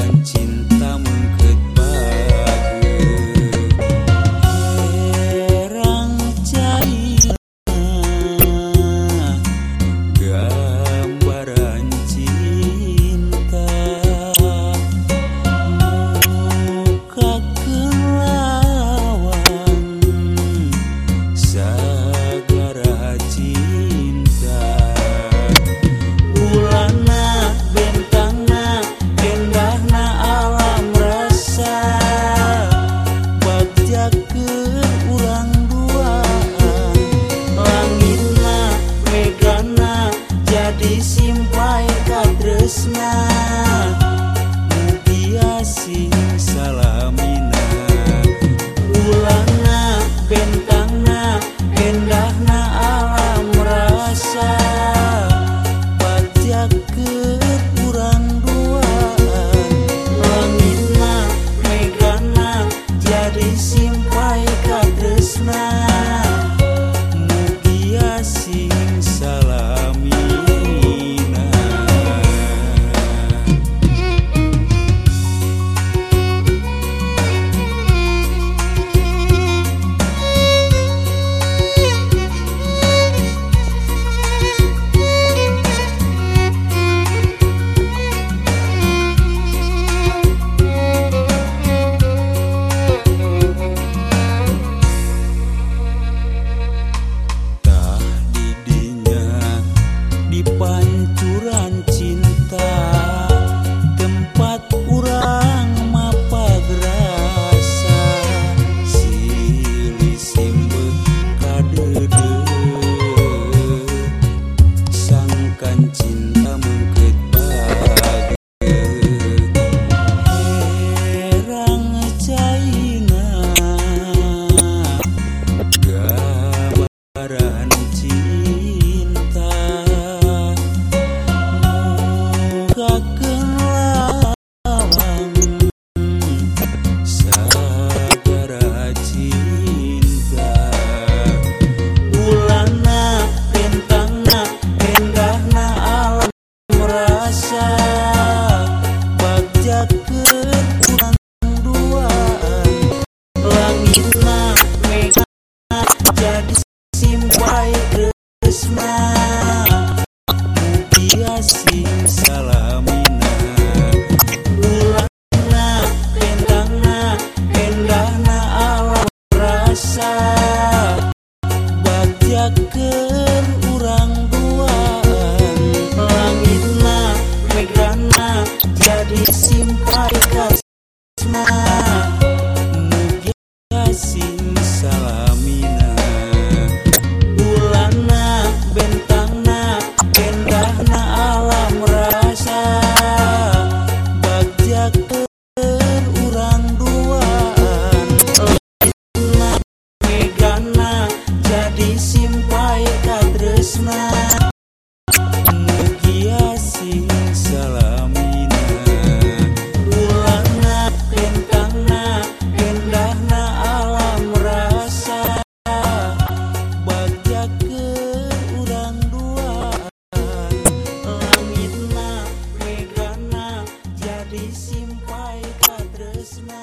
曾经 jadi simpai katresna I see. pai kau tresna